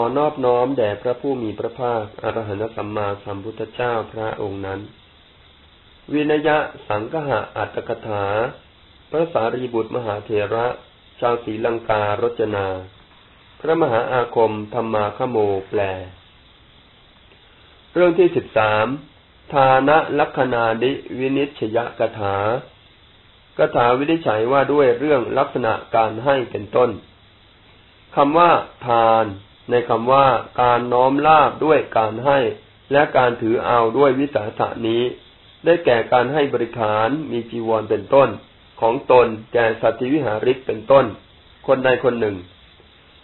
อนอบน้อมแด่พระผู้มีพระภาคอรหันตสัมมาสัมพุทธเจ้าพระองค์นั้น วินยะสังคหะอัตถกถา พระสารีบุตรมหาเถระ ชาวศรีลังการจนา พระมหาอาคมธรรมาขโมแปล เรื่องที่สิบสามทานะลัคนาดิวินิชยกถากถาวินิจฉัยว่าด้วยเรื่องลักษณะการให้เป็นต้นคำว่า ทาน ในคำว่าการน้อมลาบด้วยการให้ และการถือเอาด้วยวิสาสะนี้ ได้แก่การให้บริขารมีจีวรเป็นต้น ของตนแก่สัตวิหาริกเป็นต้น คนใดคนหนึ่ง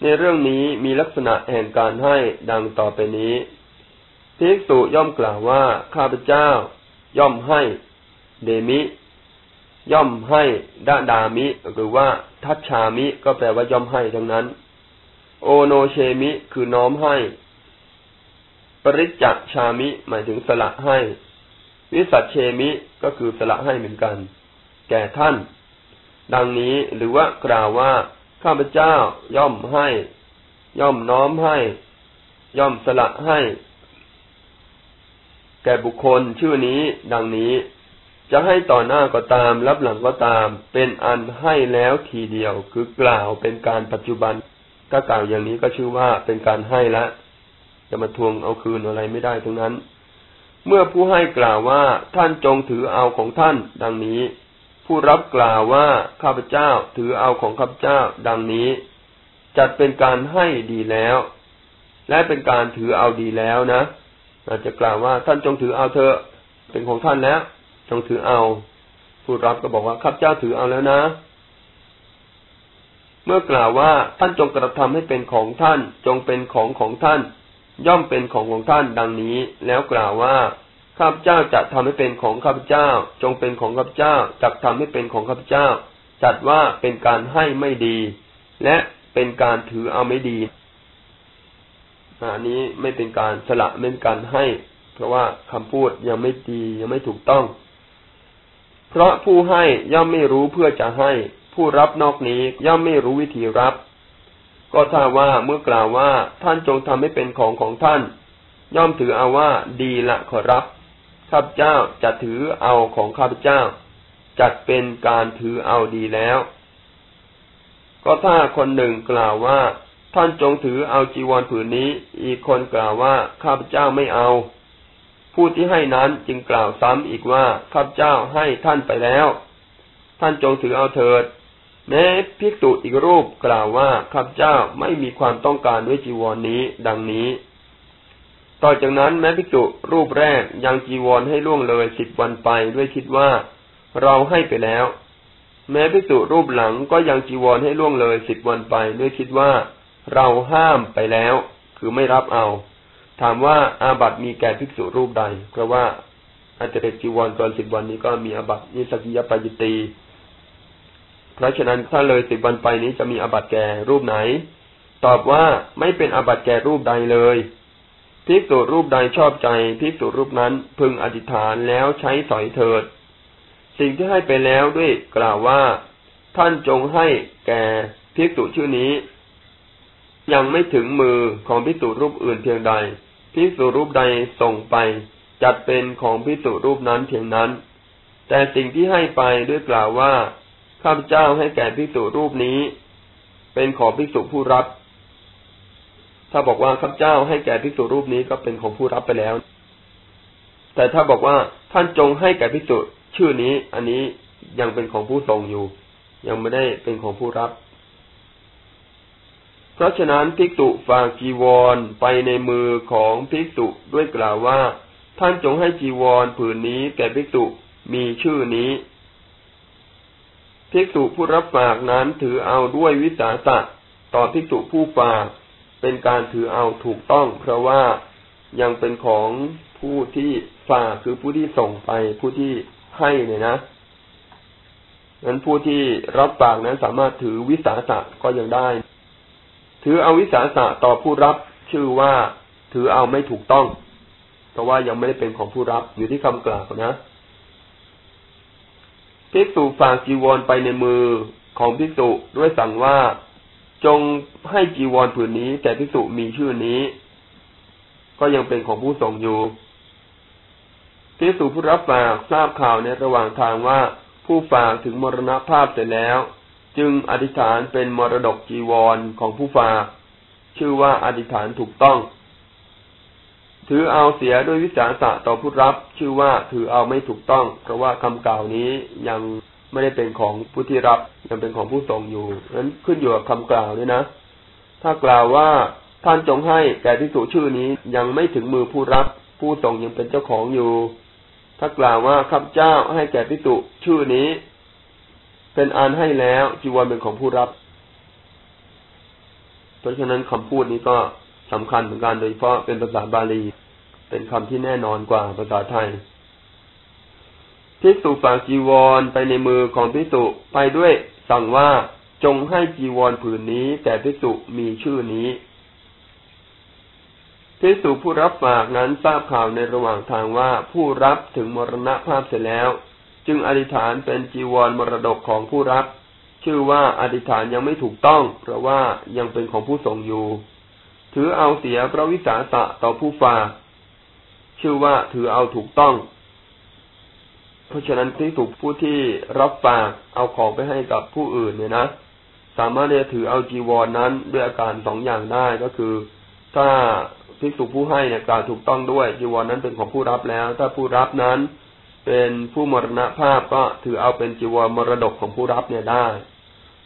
ในเรื่องนี้มีลักษณะแห่งการให้ดังต่อไปนี้ภิกษุย่อมกล่าวว่าข้าพเจ้า ย่อมให้ เดมิ ย่อมให้ดาดามิ หรือว่าทัชชามิก็แปลว่าย่อมให้ทั้งนั้น โอโนเชมิคือน้อมให้ ปริจจชามิ หมายถึงสละให้ วิสัชเชมิก็คือสละให้เหมือนกัน แก่ท่าน ดังนี้หรือว่ากล่าวว่าข้าพเจ้าย่อมให้ ย่อมน้อมให้ ย่อมสละให้ แก่บุคคลชื่อนี้ ดังนี้ จะให้ต่อหน้าก็ตาม รับหลังก็ตาม เป็นอันให้แล้วทีเดียวคือกล่าวเป็นการปัจจุบัน ถ้ากล่าวอย่างนี้ก็ชื่อว่าเป็นการให้ละ จะมาทวงเอาคืนอะไรไม่ได้ทั้งนั้น เมื่อผู้ให้กล่าวว่าท่านจงถือเอาของท่าน ดังนี้ ผู้รับกล่าวว่าข้าพเจ้าถือเอาของข้าพเจ้า ดังนี้ จัดเป็นการให้ดีแล้ว และเป็นการถือเอาดีแล้วนะอาจจะกล่าวว่าท่านจงถือเอาเถอะเป็นของท่านแล้ว จงถือเอา ผู้รับก็บอกว่าข้าพเจ้าถือเอาแล้วนะ เมื่อกล่าวว่าท่านจงกระทำให้เป็นของท่าน จงเป็นของของท่าน ย่อมเป็นของของท่านดังนี้ แล้วกล่าวว่าข้าพเจ้าจะทำให้เป็นของข้าพเจ้า จงเป็นของข้าพเจ้าจักทำให้เป็นของข้าพเจ้า จัดว่าเป็นการให้ไม่ดี และเป็นการถือเอาไม่ดีอันนี้ไม่เป็นการสละไม่เป็นการให้ เพราะว่าคำพูดยังไม่ดียังไม่ถูกต้อง เพราะผู้ให้ย่อมไม่รู้เพื่อจะให้ ผู้รับนอกนี้ย่อมไม่รู้วิธีรับ ก็ถ้าว่าเมื่อกล่าวว่าท่านจงทำให้เป็นของของท่าน ย่อมถือเอาว่าดีละขอรับข้าพเจ้าจะถือเอาของข้าพเจ้าจัดเป็นการถือเอาดีแล้ว ก็ถ้าคนหนึ่งกล่าวว่า ท่านจงถือเอาจีวรผืนนี้ อีกคนกล่าวว่าข้าพเจ้าไม่เอา ผู้ที่ให้นั้นจึงกล่าวซ้ำอีกว่าข้าพเจ้าให้ท่านไปแล้ว ท่านจงถือเอาเถิด แม้ภิกษุอีกรูปกล่าวว่าข้าพเจ้าไม่มีความต้องการด้วยจีวรนนี้ ดังนี้ ต่อจากนั้นแม้ภิกษุรูปแรกยังจีวรให้ล่วงเลยสิบวันไปด้วยคิดว่า เราให้ไปแล้ว แม้ภิกษุรูปหลังก็ยังจีวรให้ล่วงเลยสิบวันไปด้วยคิดว่า เราห้ามไปแล้ว คือไม่รับเอา ถามว่าอาบัติมีแก่ภิกษุรูปใดเพราะว่าอาจจะเด็กจีวรก่อนสิบวันนี้ก็มีอาบัตินิสกิยปาจิตี เพราะฉะนั้นถ้าเลยสิบวันไปนี้จะมีอาบัติแก่รูปไหน ตอบว่าไม่เป็นอาบัติแก่รูปใดเลยพิกษุรูปใดชอบใจพิกษุรูปนั้นพึงอธิษฐานแล้วใช้สอยเถิด สิ่งที่ให้ไปแล้วด้วยกล่าวว่า ท่านจงให้แก่พิกษุชื่อนี้ ยังไม่ถึงมือของพิกษุรูปอื่นเพียงใดพิกษุรูปใดส่งไป จัดเป็นของพิกษุรูปนั้นเพียงนั้น แต่สิ่งที่ให้ไปด้วยกล่าวว่า ข้าพเจ้าให้แก่ภิกษุรูปนี้ เป็นของภิกษุผู้รับ ถ้าบอกว่าข้าพเจ้าให้แก่ภิกษุรูปนี้ก็เป็นของผู้รับไปแล้ว แต่ถ้าบอกว่าท่านจงให้แก่ภิกษุชื่อนี้ อันนี้ยังเป็นของผู้ส่งอยู่ ยังไม่ได้เป็นของผู้รับ เพราะฉะนั้นภิกษุฝากจีวรไปในมือของภิกษุด้วยกล่าวว่า ท่านจงให้จีวรผืนนี้แก่ภิกษุมีชื่อนี้ ภิกษุผู้รับฝากนั้นถือเอาด้วยวิสาสะต่อภิกษุผู้ฝาก เป็นการถือเอาถูกต้อง เพราะว่ายังเป็นของผู้ที่ฝากคือผู้ที่ส่งไปผู้ที่ให้เนี่ยนะนั้นผู้ที่รับฝากนั้นสามารถถือวิสาสะก็ยังได้ ถือเอาวิสาสะต่อผู้รับชื่อว่าถือเอาไม่ถูกต้อง เพราะว่ายังไม่ได้เป็นของผู้รับอยู่ที่คำกล่าวนะ ภิกษุฝากจีวรไปในมือของภิกษุด้วยสั่งว่าจงให้จีวรผืนนี้แก่พิสุมีชื่อนี้ ก็ยังเป็นของผู้ส่งอยู่พิสุผู้รับฝากทราบข่าวในระหว่างทางว่าผู้ฝากถึงมรณภาพเสร็จแล้ว จึงอธิษฐานเป็นมรดกจีวรของผู้ฝาก ชื่อว่าอธิษฐานถูกต้อง ถือเอาเสียด้วยวิสาสะต่อผู้รับ ชื่อว่าถือเอาไม่ถูกต้อง เพราะว่าคำกล่าวนี้ยังไม่ได้เป็นของผู้ที่รับยังเป็นของผู้ส่งอยู่นั้นขึ้นอยู่กับคำกล่าวนี่นะ ถ้ากล่าวว่าท่านจงให้แก่ที่สูชื่อนี้ยังไม่ถึงมือผู้รับ ผู้ส่งยังเป็นเจ้าของอยู่ ถ้ากล่าวว่าข้าพเจ้าให้แก่พิสุชื่อนี้ เป็นอันให้แล้วจีวรเป็นของผู้รับ เพราะฉะนั้นคำพูดนี้ก็สำคัญเหมือนกันโดยเฉพาะเป็นภาษาบาลี เป็นคำที่แน่นอนกว่าภาษาไทยภิกษุฝากจีวรไปในมือของภิกษุไปด้วยสั่งว่าจงให้จีวรผืนนี้แก่ภิกษุมีชื่อนี้ภิกษุผู้รับฝากนั้นทราบข่าวในระหว่างทางว่าผู้รับถึงมรณภาพเสร็จแล้ว จึงอธิษฐานเป็นจีวรมรดกของผู้รับ ชื่อว่าอธิษฐานยังไม่ถูกต้อง เพราะว่ายังเป็นของผู้ส่งอยู่ ถือเอาเสียพระวิสาสะต่อผู้ฝาก ชื่อว่าถือเอาถูกต้อง เพราะฉะนั้นที่ถูกผู้ที่รับฝากเอาของไปให้กับผู้อื่นเนี่ยนะสามารถจะถือเอาจีวรนนั้นด้วยอาการสองอย่างได้ก็คือ ถ้าภิกษุผู้ให้เนี่ยกล่าวถูกต้องด้วยจีวรนนั้นเป็นของผู้รับแล้ว ถ้าผู้รับนั้น เป็นผู้มรณภาพก็ถือเอาเป็นจีวรมรดกของผู้รับเนี่ยได้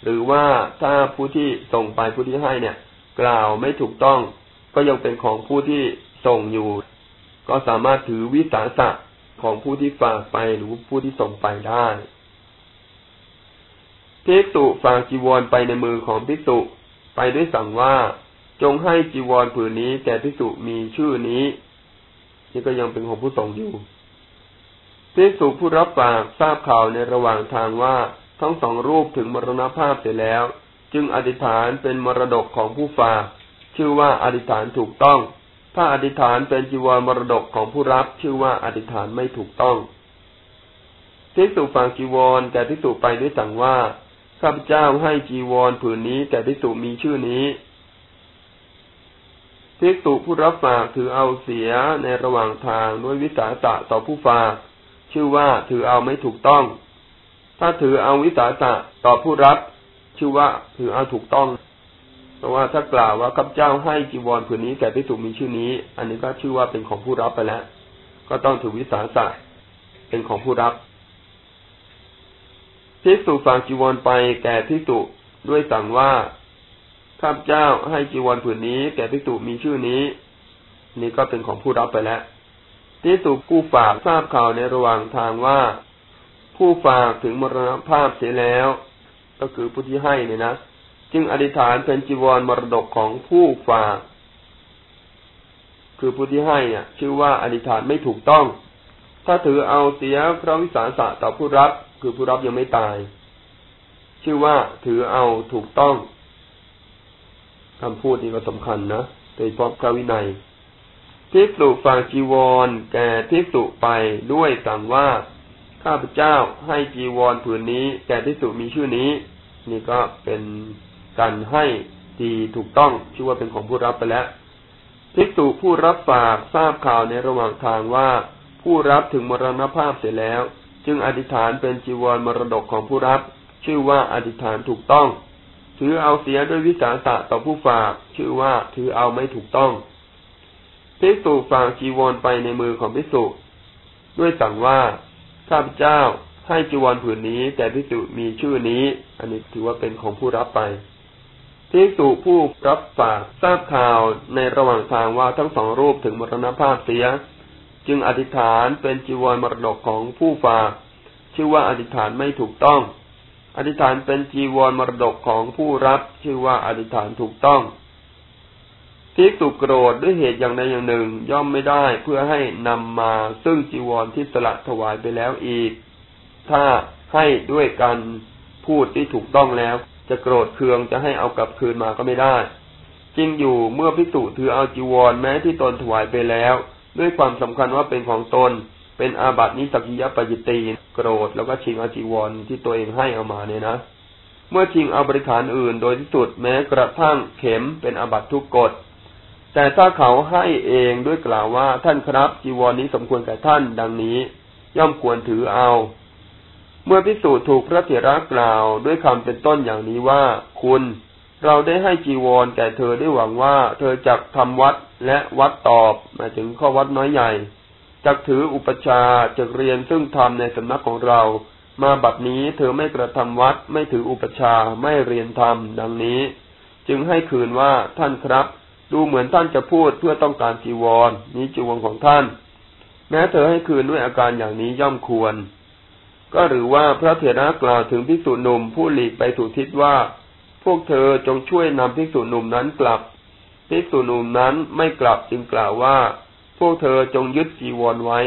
หรือว่าถ้าผู้ที่ส่งไปผู้ที่ให้เนี่ย กล่าวไม่ถูกต้องก็ยังเป็นของผู้ที่ส่งอยู่ ก็สามารถถือวิสาสะของผู้ที่ฝากไปหรือผู้ที่ส่งไปได้ภิกษุฝากจีวรไปในมือของภิกษุไปด้วยสั่งว่าจงให้จีวรผืนนี้แก่ภิกษุมีชื่อนี้ นี่ก็ยังเป็นของผู้ส่งอยู่ภิกษุผู้รับฝากทราบข่าวในระหว่างทางว่าทั้งสองรูปถึงมรณภาพเสร็จแล้ว จึงอธิษฐานเป็นมรดกของผู้ฝาก ชื่อว่าอธิษฐานถูกต้อง ถ้าอธิษฐานเป็นจีวรมรดกของผู้รับชื่อว่าอธิษฐานไม่ถูกต้องทิสุฝากจีวรแก่ทิสุไปด้วยสั่งว่าข้าพเจ้าให้จีวรผืนนี้แก่ทิสุมีชื่อนี้ทิสุผู้รับฝากถือเอาเสียในระหว่างทางด้วยวิสาสะต่อผู้ฝาก ชื่อว่าถือเอาไม่ถูกต้อง ถ้าถือเอาวิสาสะต่อผู้รับ ชื่อว่าถือเอาถูกต้อง ราะว่าถ้ากล่าวว่าข้าพเจ้าให้จีวรผืนนี้แก่พิสุมีชื่อนี้ อันนี้ก็ชื่อว่าเป็นของผู้รับไปแล้ว ก็ต้องถือวิสาสะเป็นของผู้รับพิสุฝากจีวรไปแก่พิสุด้วยสั่งว่าข้าพเจ้าให้จีวรผืนนี้ แก่พิสุมีชื่อนี้ นี่ก็เป็นของผู้รับไปแล้วพิสุผู้ฝากทราบข่าวในระหว่างทางว่า ผู้ฝากถึงมรณภาพเสียแล้ว ก็คือผู้ที่ให้เนี่ยนะ จึงอธิษฐานเป็นจีวรมรดกของผู้ฝาก คือผู้ที่ให้เนี่ย ชื่อว่าอธิษฐานไม่ถูกต้อง ถ้าถือเอาเสียพระวิสาสะต่อผู้รับ คือผู้รับยังไม่ตาย ชื่อว่าถือเอาถูกต้องคำพูดนี้ก็สำคัญนะโดยเฉพาะพระวินัยทิกษุฝากจีวร แก่ทิกษุไปด้วยสั่งว่าข้าพเจ้าให้จีวรผืนนี้ แก่ทิกษุมีชื่อนี้ นี่ก็เป็น การให้ที่ถูกต้องชื่อว่าเป็นของผู้รับไปแล้วภิกษุผู้รับฝากทราบข่าวในระหว่างทางว่า ผู้รับถึงมรณภาพเสร็จแล้ว จึงอธิษฐานเป็นจีวรมรดกของผู้รับ ชื่อว่าอธิษฐานถูกต้อง ถือเอาเสียด้วยวิสาสะต่อผู้ฝาก ชื่อว่าถือเอาไม่ถูกต้องภิกษุฝากจีวรไปในมือของภิกษุ ด้วยสั่งว่าข้าพเจ้าให้จีวรผืนนี้แต่ภิกษุมีชื่อนี้ อันนี้ถือว่าเป็นของผู้รับไป ภิกษุผู้รับฝากทราบข่าวในระหว่างทางว่าทั้งสองรูปถึงมรณภาพเสีย จึงอธิษฐานเป็นจีวรมรดกของผู้ฝาก ชื่อว่าอธิษฐานไม่ถูกต้อง อธิษฐานเป็นจีวรมรดกของผู้รับ ชื่อว่าอธิษฐานถูกต้องภิกษุโกรธด้วยเหตุอย่างใดอย่างหนึ่งย่อมไม่ได้เพื่อให้นำมาซึ่งจีวรที่สละถวายไปแล้วอีก ถ้าให้ด้วยการพูดที่ถูกต้องแล้ว จะโกรธเคืองจะให้เอากลับคืนมาก็ไม่ได้จริงอยู่เมื่อพิสุถือเอาจีวรแม้ที่ตนถวายไปแล้ว ด้วยความสำคัญว่าเป็นของตน เป็นอาบัตินิสกิยปจิตีโกรธแล้วก็ชิงเอาจีวรที่ตัวเองให้เอามาเนี่ยนะ เมื่อชิงเอาบริขารอื่น โดยที่สุดแม้กระทั่งเข็มเป็นอาบัตทุกกฎ แต่ถ้าเขาให้เองด้วยกล่าวว่าท่านครับจีวรนนี้สมควรแก่ท่านดังนี้ ย่อมควรถือเอา เมื่อพิสูจน์ถูกพระเถระกล่าวด้วยคำเป็นต้นอย่างนี้ว่าคุณ เราได้ให้จีวรแก่เธอได้หวังว่า เธอจักทำวัดและวัดตอบหมายถึงข้อวัดน้อยใหญ่จักถืออุปชาจักเรียนซึ่งทำในสำนักของเรา มาบัดนี้เธอไม่กระทำวัด ไม่ถืออุปชาไม่เรียนธรรมดังนี้ จึงให้คืนว่าท่านครับ ดูเหมือนท่านจะพูดเพื่อต้องการจีวรนี้จีวรของท่าน แม้เธอให้คืนด้วยอาการอย่างนี้ย่อมควร ก็หรือว่าพระเถระกล่าวถึงภิกษุหนุ่มผู้หลีกไปถูทิศว่า พวกเธอจงช่วยนำภิกษุหนุ่มนั้นกลับภิกษุหนุ่มนั้นไม่กลับจึงกล่าวว่า พวกเธอจงยึดจีวรไว้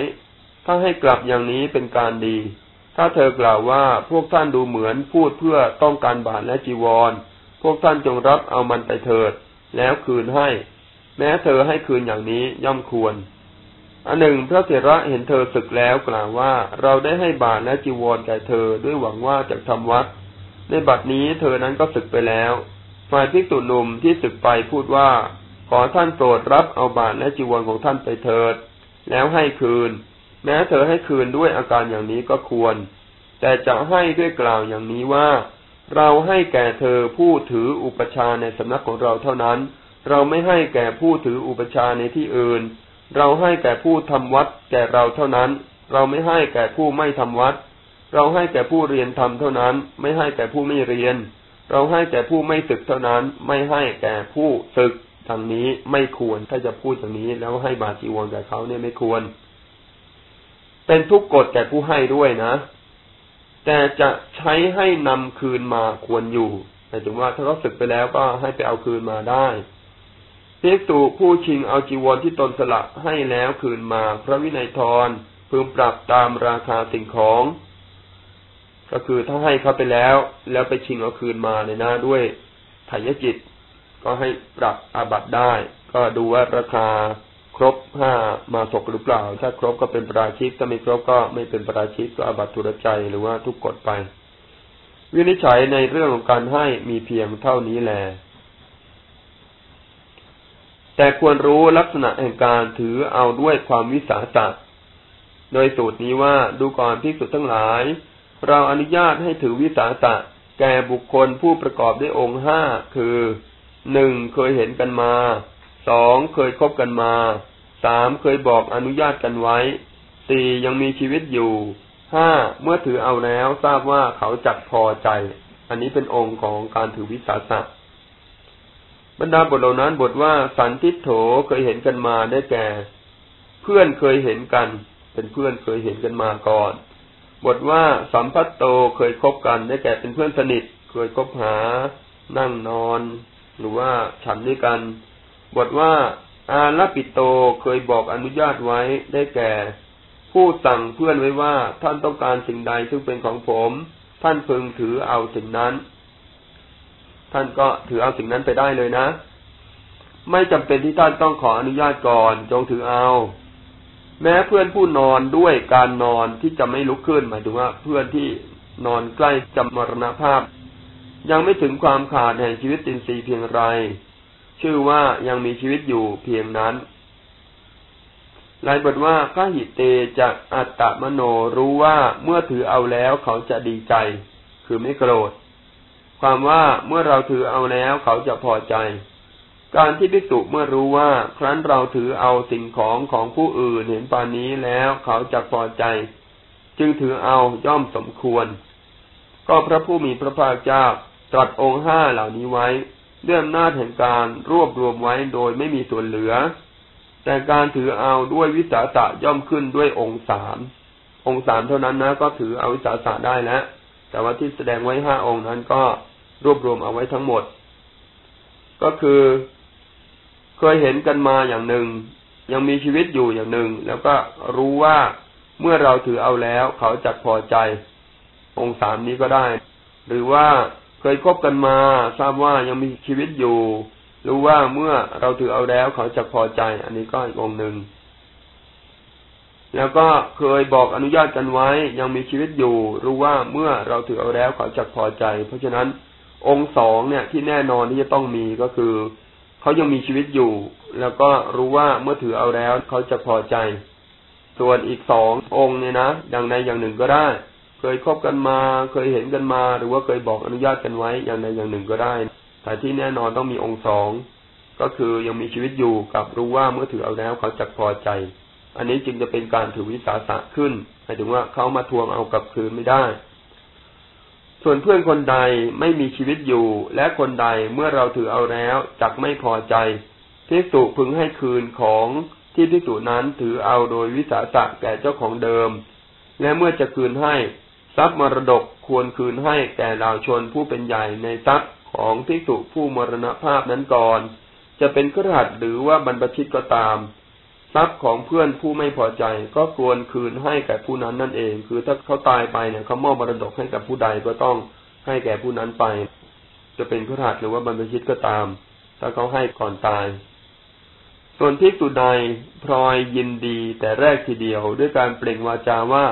ถ้าให้กลับอย่างนี้เป็นการดี ถ้าเธอกล่าวว่าพวกท่านดูเหมือนพูดเพื่อต้องการบาตและจีวร พวกท่านจงรับเอามันไปเถิด แล้วคืนให้ แม้เธอให้คืนอย่างนี้ย่อมควร อันหนึ่งพระเถระเห็นเธอศึกแล้วกล่าวว่าเราได้ให้บาตรและจีวรแก่เธอด้วยหวังว่าจะทำวัด ในบัดนี้เธอนั้นก็ศึกไปแล้ว ฝ่ายภิกษุหนุ่มที่ศึกไปพูดว่า ขอท่านโปรดรับเอาบาตรและจีวรของท่านไปเถิด แล้วให้คืน แม้เธอให้คืนด้วยอาการอย่างนี้ก็ควร แต่จะให้ด้วยกล่าวอย่างนี้ว่า เราให้แก่เธอผู้ถืออุปชาในสำนักของเราเท่านั้น เราไม่ให้แก่ผู้ถืออุปชาในที่อื่น เราให้แก่ผู้ทำวัดแก่เราเท่านั้น เราไม่ให้แก่ผู้ไม่ทำวัด เราให้แก่ผู้เรียนทำเท่านั้น ไม่ให้แก่ผู้ไม่เรียน เราให้แก่ผู้ไม่ศึกเท่านั้น ไม่ให้แก่ผู้ศึกทางนี้ไม่ควรถ้าจะพูดอย่างนี้ แล้วให้บาจีวรแก่เขาเนี่ยไม่ควร เป็นทุกกฎแก่ผู้ให้ด้วยนะ แต่จะใช้ให้นำคืนมาควรอยู่หมายถึงว่าถ้าเขาศึกไปแล้วก็ให้ไปเอาคืนมาได้ ภิกษุผู้ชิงเอาจีวรที่ตนสละให้แล้วคืนมาพระวินัยทรพึงปรับตามราคาสิ่งของ ก็คือถ้าให้เขาไปแล้ว แล้วไปชิงเอาคืนมาในหน้าด้วยไถ่ยจิต ก็ให้ปรับอาบัตได้ ก็ดูว่าราคาครบห้ามาศกหรือเปล่า ถ้าครบก็เป็นปราชิกถ้าไม่ครบก็ไม่เป็นปราชิกก็อาบัตทุรใจหรือว่าทุกกฎไป วินิจฉัยในเรื่องของการให้มีเพียงเท่านี้แหละ แต่ควรรู้ลักษณะแห่งการถือเอาด้วยความวิสาสะโดยสูตรนี้ว่าดูก่อนพิสุทั้งหลาย เราอนุญาตให้ถือวิสาสะแก่บุคคลผู้ประกอบด้วยองค์ห้าคือหนึ่งเคยเห็นกันมาสองเคยคบกันมาสามเคยบอกอนุญาตกันไว้สี่ยังมีชีวิตอยู่ห้าเมื่อถือเอาแล้วทราบว่าเขาจักพอใจ อันนี้เป็นองค์ของการถือวิสาสะ บรรดาบทเหล่านั้นบทว่าสันทิโถเคยเห็นกันมาได้แก่ เพื่อนเคยเห็นกัน เป็นเพื่อนเคยเห็นกันมาก่อน บทว่าสัมพัตโตเคยคบกันได้แก่เป็นเพื่อนสนิท เคยคบหา นั่งนอน หรือว่าฉันด้วยกัน บทว่าอาลปิโตเคยบอกอนุญาตไว้ได้แก่ ผู้สั่งเพื่อนไว้ว่าท่านต้องการสิ่งใดซึ่งเป็นของผม ท่านพึงถือเอาสิ่งนั้น ท่านก็ถือเอาสิ่งนั้นไปได้เลยนะ ไม่จำเป็นที่ท่านต้องขออนุญาตก่อนจงถือเอา แม้เพื่อนผู้นอนด้วยการนอนที่จะไม่ลุกขึ้นหมายถึงว่า เพื่อนที่นอนใกล้จำมรณภาพ ยังไม่ถึงความขาดแห่งชีวิตตินทรีย์เพียงไร ชื่อว่ายังมีชีวิตอยู่เพียงนั้นลายบทว่าข้าหิเตจะอัตตมโนรู้ว่าเมื่อถือเอาแล้วเขาจะดีใจ คือไม่โกรธ ความว่าเมื่อเราถือเอาแล้วเขาจะพอใจ การที่พิสุเมื่อรู้ว่า ครั้นเราถือเอาสิ่งของของผู้อื่นเห็นปานนี้แล้วเขาจะพอใจ จึงถือเอาย่อมสมควร ก็พระผู้มีพระภาคเจ้าตรัสองค์ห้าเหล่านี้ไว้ด้วยอำนาแห่งการรวบรวมไว้โดยไม่มีส่วนเหลือ แต่การถือเอาด้วยวิสาสะย่อมขึ้นด้วยองค์สามองค์สามเท่านั้นนะ ก็ถือเอาวิสาสะได้แล้วแต่ว่าที่แสดงไว้ห้าองค์นั้นก็ รวบรวมเอาไว้ทั้งหมด ก็คือเคยเห็นกันมาอย่างหนึ่ง ยังมีชีวิตอยู่อย่างหนึ่ง แล้วก็รู้ว่าเมื่อเราถือเอาแล้ว เขาจะพอใจ องค์สามนี้ก็ได้ หรือว่าเคยคบกันมา ทราบว่ายังมีชีวิตอยู่ รู้ว่าเมื่อเราถือเอาแล้ว เขาจะพอใจ อันนี้ก็อีกองหนึ่งแล้วก็เคยบอกอนุญาตกันไว้ ยังมีชีวิตอยู่ รู้ว่าเมื่อเราถือเอาแล้วเขาจะพอใจ เพราะฉะนั้น องค์สองเนี่ยที่แน่นอนที่จะต้องมีก็คือเขายังมีชีวิตอยู่ แล้วก็รู้ว่าเมื่อถือเอาแล้วเขาจะพอใจ ส่วนอีกสององค์เนี่ยนะอย่างใดอย่างหนึ่งก็ได้ เคยคบกันมา เคยเห็นกันมา หรือว่าเคยบอกอนุญาตกันไว้อย่างใดอย่างหนึ่งก็ได้ แต่ที่แน่นอนต้องมีองค์สองก็คือยังมีชีวิตอยู่กับรู้ว่าเมื่อถือเอาแล้วเขาจะพอใจ อันนี้จึงจะเป็นการถือวิสาสะขึ้นหมายถึงว่าเขามาทวงเอากลับคืนไม่ได้ ส่วนเพื่อนคนใดไม่มีชีวิตอยู่ และคนใดเมื่อเราถือเอาแล้วจักไม่พอใจพิสุพึงให้คืนของที่พิสุนั้นถือเอาโดยวิสาสะแก่เจ้าของเดิม และเมื่อจะคืนให้ทรัพย์มรดกควรคืนให้แก่เหล่าชนผู้เป็นใหญ่ในทรัพย์ของพิสุผู้มรณภาพนั้นก่อน จะเป็นครหัสหรือว่าบรรพชิตก็ตาม ทรัพย์ของเพื่อนผู้ไม่พอใจ ก็ควรคืนให้แก่ผู้นั้นนั่นเอง คือถ้าเขาตายไปเนี่ยเขามอบมรดกให้กับผู้ใดก็ต้องให้แก่ผู้นั้นไป จะเป็นครหัสหรือว่าบรรพชิตก็ตาม ถ้าเขาให้ก่อนตาย ส่วนพิกตุใดพลอยยินดีแต่แรกทีเดียวด้วยการเปล่งวาจาว่า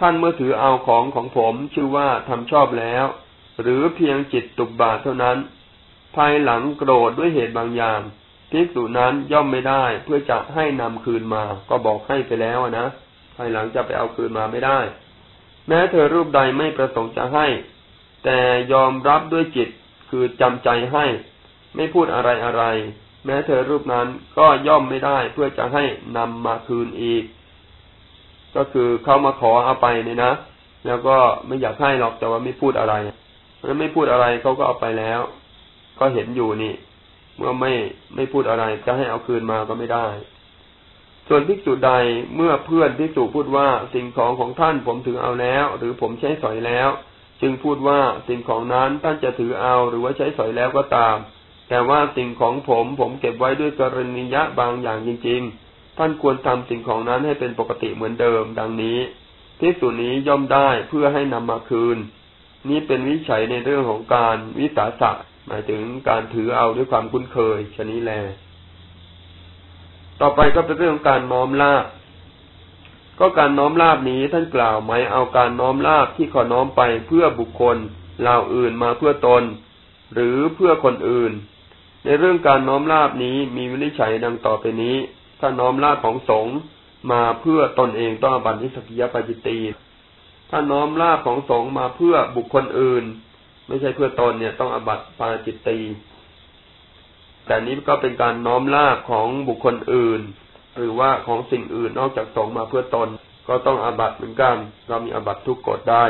ท่านเมื่อถือเอาของของผมชื่อว่าทำชอบแล้ว หรือเพียงจิตตุบบาทเท่านั้น ภายหลังโกรธด้วยเหตุบางอย่าง ภิกษุนั้นย่อมไม่ได้ เพื่อจะให้นำคืนมา ก็บอกให้ไปแล้วนะภายหลังจะไปเอาคืนมาไม่ได้ แม้เธอรูปใดไม่ประสงค์จะให้ แต่ยอมรับด้วยจิตคือจำใจให้ ไม่พูดอะไรอะไร แม้เธอรูปนั้นก็ย่อมไม่ได้ เพื่อจะให้นำมาคืนอีก ก็คือเขามาขอเอาไปเนี่ยนะ แล้วก็ไม่อยากให้หรอกแต่ว่าไม่พูดอะไรเพราะไม่พูดอะไรเขาก็เอาไปแล้ว ก็เห็นอยู่นี่ เมื่อไม่ไม่พูดอะไรจะให้เอาคืนมาก็ไม่ได้ ส่วนภิกษุใดเมื่อเพื่อนภิกษุพูดว่าสิ่งของของท่านผมถือเอาแล้ว หรือผมใช้สอยแล้ว จึงพูดว่าสิ่งของนั้นท่านจะถือเอาหรือว่าใช้สอยแล้วก็ตาม แต่ว่าสิ่งของผมผมเก็บไว้ด้วยกรณียะบางอย่างจริง ๆ ท่านควรทำสิ่งของนั้นให้เป็นปกติเหมือนเดิม ดังนี้ภิกษุนี้ย่อมได้เพื่อให้นำมาคืน นี้เป็นวิจัยในเรื่องของการวิสาสะ หมายถึงการถือเอาด้วยความคุ้นเคยชนิแล ต่อไปก็เป็นเรื่องการน้อมลาบก็การน้อมลาบนี้ท่านกล่าวหมายเอาการน้อมลาบที่ขอน้อมไปเพื่อบุคคลเหล่าอื่นมาเพื่อตน หรือเพื่อคนอื่น ในเรื่องการน้อมลาบนี้มีวินิจฉัยดังต่อไปนี้ ถ้าน้อมลาบของสงฆ์มาเพื่อตนเองต้องบันทิสกิยปจิตีถ้าน้อมลาบของสงฆ์มาเพื่อบุคคลอื่น ไม่ใช่เพื่อตนเนี่ย ต้องอบัตปาจิตตีแต่นี้ก็เป็นการน้อมลาบของบุคคลอื่น หรือว่าของสิ่งอื่นนอกจากสงมาเพื่อตน ก็ต้องอบัตเหมือนกัน เรามีอบัตทุกกฎได้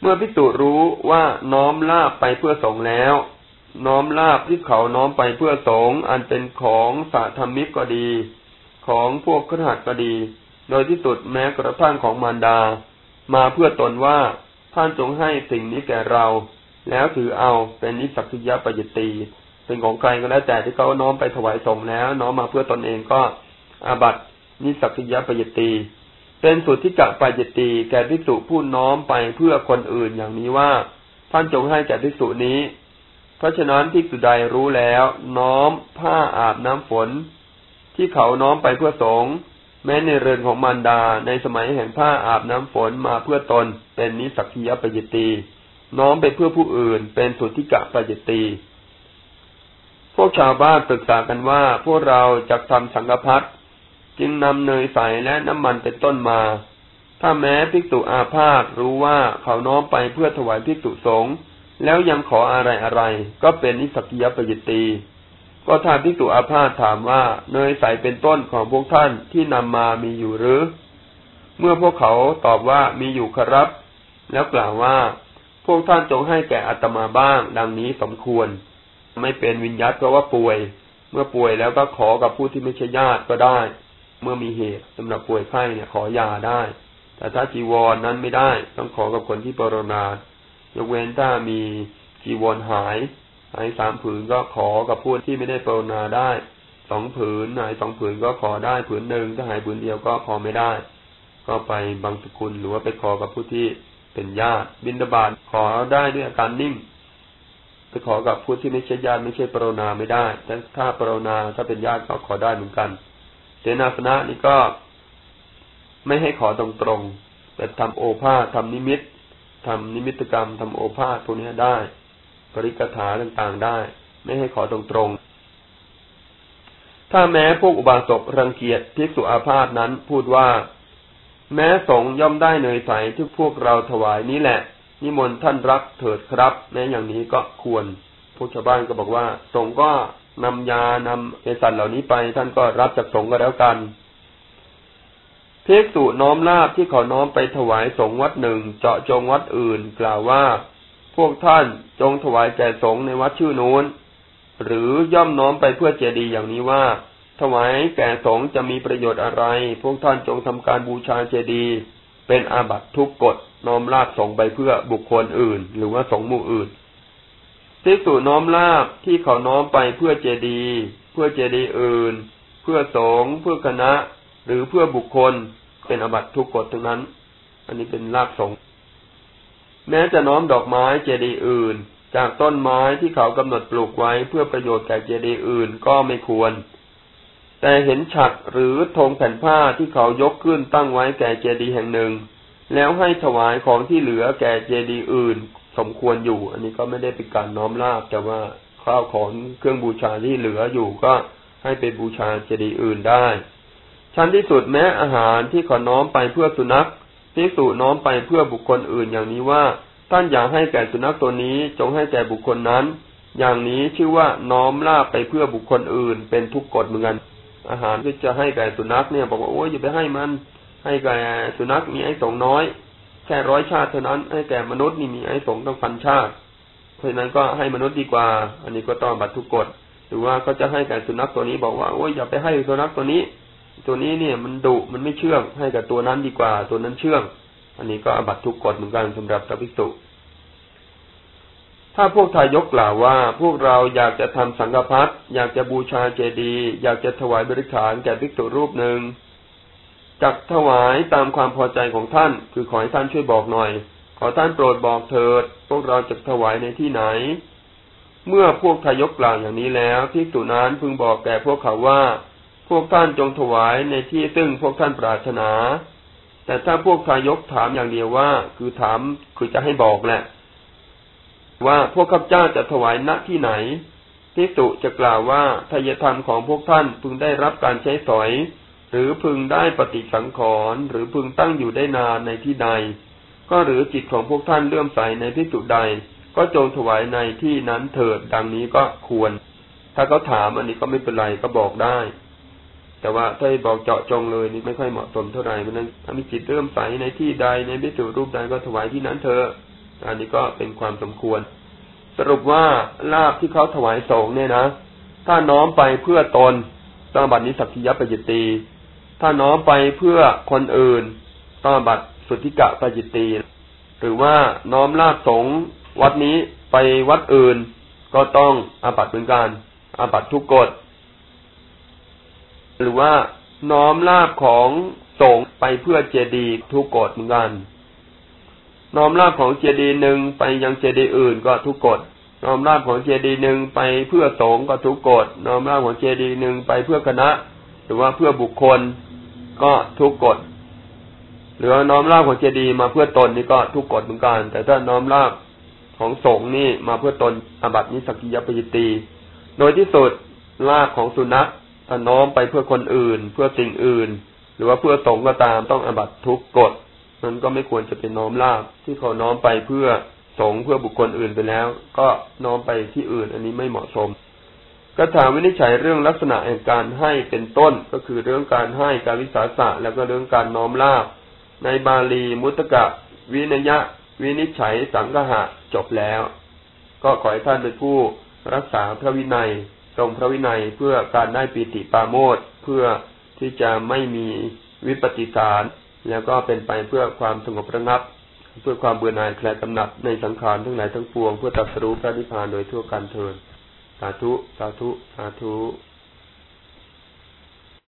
เมื่อพิสูจรู้ว่าน้อมลาบไปเพื่อสงแล้ว น้อมลาบที่เขาน้อมไปเพื่อสงอันเป็นของสาธรรมิกก็ดี ของพวกขหัดก็ดี โดยที่สุดแม้กระทั่งของมารดา มาเพื่อตนว่า ท่านจงให้สิ่งนี้แก่เรา แล้วถือเอาเป็นนิสักิยปยิตีเป็นของใครก็แล้วแต่ที่เขาน้อมไปถวายสงแล้ว น้อมมาเพื่อตนเองก็อาบัตนิสักิยปยิตีเป็นสุดที่กะปยิตีแก่ภิกษุผู้น้อมไปเพื่อคนอื่นอย่างนี้ว่า ท่านจงให้แก่ภิกษุนี้ เพราะฉะนั้นภิกษุใดรู้แล้ว น้อมผ้าอาบน้ำฝน ที่เขาน้อมไปเพื่อสงฆ์ แม้ในเรือนของมารดาในสมัยแห่งผ้าอาบน้ำฝนมาเพื่อตนเป็นนิสักียปยิตีน้อมไปเพื่อผู้อื่นเป็นสุทธิกะปยิตีพวกชาวบ้านปรึกษากันว่าพวกเราจะทำสังฆพัดจึงนำเนยใสและน้ำมันเป็นต้นมา ถ้าแม้ภิกษุอาพาธรู้ว่าเขาน้อมไปเพื่อถวายภิกษุสงฆ์แล้วยังขออะไรอะไรก็เป็นนิสักียปยิตี ก็ถ้านพิจุอาพาธถามว่าเนยใสเป็นต้นของพวกท่านที่นำมามีอยู่หรือ เมื่อพวกเขาตอบว่ามีอยู่ครับ แล้วกล่าวว่า พวกท่านจงให้แก่อัตมาบ้าง ดังนี้สมควร ไม่เป็นวิญญาตเพราะว่าป่วย เมื่อป่วยแล้วก็ขอกับผู้ที่ไม่ใช่ญาติก็ได้ เมื่อมีเหตุสำหรับป่วยไข้เนี่ยขอยาได้ แต่ถ้าจีวรนนั้นไม่ได้ต้องขอกับคนที่ปรนายกเว้นถ้ามีจีวรหาย หายสามผืนก็ขอกับผู้ที่ไม่ได้ปรนนาได้ สองผืนหายสองผืนก็ขอได้ผืนหนึ่งถ้าหายผืนเดียวก็ขอไม่ได้ ก็ไปบางสกุลหรือว่าไปขอกับผู้ที่เป็นญาติบินดาบาตขอได้ด้วยอาการนิ่งไปขอกับผู้ที่ไม่ใช่ญาติไม่ใช่ปรนนาไม่ได้แต่ถ้าปรนนาถ้าเป็นญาติก็ขอได้เหมือนกันเจนาสนะนี่ก็ไม่ให้ขอตรงๆแต่ทำโอภาษทำนิมิตทำนิมิตกรรมทำโอภาษพวกนี้ได้ ปริกถาต่างๆได้ ไม่ให้ขอตรงๆ ถ้าแม้พวกอุบาสกรังเกียจภิกษุอาพาธนั้นพูดว่า แม้สงย่อมได้เนยใสที่พวกเราถวายนี้แหละ นิมนต์ท่านรับเถิดครับ แม้อย่างนี้ก็ควรพวกชาวบ้านก็บอกว่า สงก็นำยานำเอสันเหล่านี้ไป ท่านก็รับจากสงก็แล้วกันเพกสุน้อมลาบที่เขาน้อมไปถวายสงวัดหนึ่งเจาะจงวัดอื่น กล่าวว่า พวกท่านจงถวายแก่สงในวัดชื่อนู้น หรือย่อมน้อมไปเพื่อเจดีย์อย่างนี้ว่า ถวายแก่สงจะมีประโยชน์อะไร พวกท่านจงทำการบูชาเจดีย์เป็นอาบัตทุกกฎน้อมลาบสงไปเพื่อบุคคลอื่น หรือว่าสงหมู่อื่นภิกษุน้อมลาบที่เขาน้อมไปเพื่อเจดีย์เพื่อเจดีย์อื่น เพื่อสงเพื่อคณะ หรือเพื่อบุคคลเป็นอาบัตทุกกฎทั้งนั้น อันนี้เป็นลาบสง แม้จะน้อมดอกไม้เจดีย์อื่น จากต้นไม้ที่เขากำหนดปลูกไว้เพื่อประโยชน์แก่เจดีย์อื่นก็ไม่ควร แต่เห็นฉัดหรือธงแผ่นผ้าที่เขายกขึ้นตั้งไว้แก่เจดีย์แห่งหนึ่ง แล้วให้ถวายของที่เหลือแก่เจดีย์อื่น สมควรอยู่ อันนี้ก็ไม่ได้เป็นการน้อมลาบแต่ว่าข้าวของเครื่องบูชาที่เหลืออยู่ก็ให้ไปบูชาเจดีย์อื่นได้ ชั้นที่สุดแม้อาหารที่ขอน้อมไปเพื่อสุนัข ที่สุน้อมไปเพื่อบุคคลอื่นอย่างนี้ว่า ท่านอยากให้แก่สุนัขตัวนี้จงให้แก่บุคคลนั้น อย่างนี้ชื่อว่าน้อมลาบไปเพื่อบุคคลอื่น เป็นทุกกฎเหมือนกัน อาหารที่จะให้แก่สุนัขเนี่ยบอกว่าโอ้ยอย่าไปให้มัน ให้แก่สุนัขมีไอ้สงน้อย แค่ร้อยชาติเท่านั้น ให้แก่มนุษย์นี่มีไอ้สงต้องพันชาติ เพราะฉะนั้นก็ให้มนุษย์ดีกว่า อันนี้ก็ต้องบัตรทุกกฎ หรือว่าก็จะให้แก่สุนัขตัวนี้บอกว่าโอ้ยอย่าไปให้สุนัขตัวนี้ ตัวนี้เนี่ยมันดุมันไม่เชื่องให้กับตัวนั้นดีกว่า ตัวนั้นเชื่อง อันนี้ก็อบัตทุกกฎเหมือนกันสำหรับพระภิกษุถ้าพวกทายกกล่าวว่า พวกเราอยากจะทำสังฆพัฒอยากจะบูชาเจดีย์อยากจะถวายบริขารแก่ภิกษุรูปหนึ่งจักถวายตามความพอใจของท่าน คือขอให้ท่านช่วยบอกหน่อย ขอท่านโปรดบอกเถิด พวกเราจะถวายในที่ไหน เมื่อพวกทายกกล่าวอย่างนี้แล้วพิกษุนั้นพึงบอกแก่พวกเขาว่า วกท่านจงถวายในที่ซึ่งพวกท่านปรารถนา แต่ถ้าพวกทายกถามอย่างเดียวว่า คือถามคือจะให้บอกแหละ ว่าพวกข้าพเจ้าจะถวายณที่ไหนพิกษุจะกล่าวว่าทายธรรมของพวกท่านพึงได้รับการใช้สอย หรือพึงได้ปฏิสังขรณ์หรือพึงตั้งอยู่ได้นานในที่ใด ก็หรือจิตของพวกท่านเลื่อมใสในพิจุใด ก็จงถวายในที่นั้นเถิดดังนี้ก็ควร ถ้าเขาถามอันนี้ก็ไม่เป็นไรก็บอกได้ แต่ว่าถ้าบอกเจาะจงเลยนี่ไม่ค่อยเหมาะสมเท่าไหร่เพราะนั้นถ้ามีจิตเลื่มใสในที่ใดในพิจุรูปใดก็ถวายที่นั้นเถอะอันนี้ก็เป็นความสมควร สรุปว่าลาบที่เขาถวายสงเนี่ยนะถ้าน้อมไปเพื่อตนต้องบัตรนี้สักกิยปจิตตีถ้าน้อมไปเพื่อคนอื่นต้องบัตรสุทธิกะปจิตตีหรือว่าน้อมลาบสงวัดนี้ไปวัดอื่น ก็ต้องอาบัตเหมือนกันอาบัตทุกกฎ หรือว่าน้อมลาบของสงไปเพื่อเจดีย์ทุกกฎเหมือนกัน น้อมลาบของเจดีย์หนึ่งไปยังเจดีย์อื่นก็ทุกกฎน้อมลาบของเจดีย์หนึ่งไปเพื่อสงก็ทุกกฎน้อมลาบของเจดีย์หนึ่งไปเพื่อคณะ หรือว่าเพื่อบุคคลก็ทุกกฎหรือน้อมลาบของเจดีย์มาเพื่อตนนี่ก็ทุกกฎเหมือนกัน แต่ถ้าน้อมลาบของสงนี่มาเพื่อตนอบัตินิสกิยปยิตีโดยที่สุดลาบของสุนัข ถ้าน้อมไปเพื่อคนอื่น เพื่อสิ่งอื่น หรือว่าเพื่อสงก็ตามต้องอบัตทุกกฎมันก็ไม่ควรจะเป็นน้อมลาบที่เขาน้อมไปเพื่อสงเพื่อบุคคลอื่นไปแล้ว ก็น้อมไปที่อื่น อันนี้ไม่เหมาะสมก็ถามวินิจฉัยเรื่องลักษณะแห่งการให้เป็นต้นก็คือเรื่องการให้การวิสาสะแล้วก็เรื่องการน้อมลาบในบาลีมุตกะ วินยะ วินิจฉัยสังหะจบแล้ว ก็ขอให้ท่านเป็นผู้รักษาพระวินัย ทรงพระวินัยเพื่อการได้ปีติปาโมดเพื่อที่จะไม่มีวิปฏิสาร แล้วก็เป็นไปเพื่อความสงบระงับ เพื่อความเบื่อหน่ายแคลกำหนัดในสังขารทั้งหลายทั้งปวงเพื่อตัดสู้พระนิพพานโดยทั่วกันเทินสาธุ สาธุ สาธุ